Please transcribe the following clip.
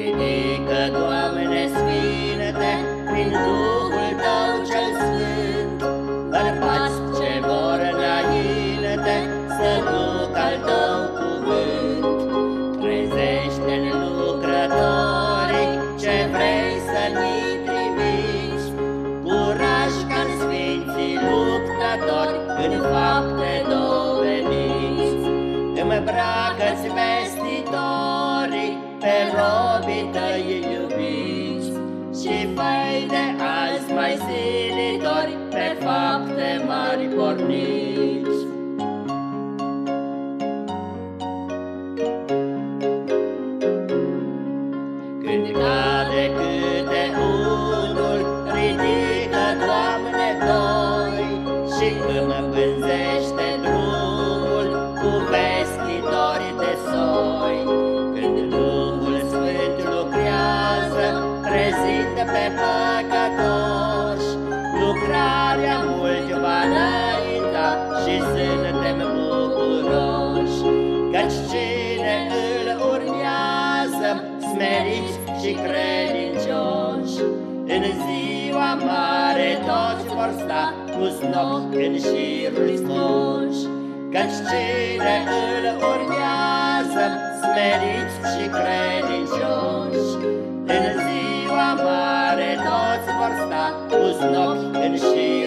Ridică, Doamne, Sfinte, prin Duhul Tău cel Sfânt, bărbați ce vor înainte să duc al Tău cuvânt. Trezește-n lucrătorii ce vrei să ni trimiți, curaj ca Sfinții luptători în fapte doveniți. Îmbracă-ți veste robii tăi iubiți, și făi de azi mai zilitori, pe fapte mari porniți. Când cade câte unul, ridică, Doamne, doi, și prezind pe păcătoși, lucrarea mult va înainta și suntem bucuroși, căci cine îl urmează, smeriți și credincioși, în ziua mare toți vor sta cu snop în șiruri scoși, Căci cine îl urmează, smeriți și credincioși, ziua mare toți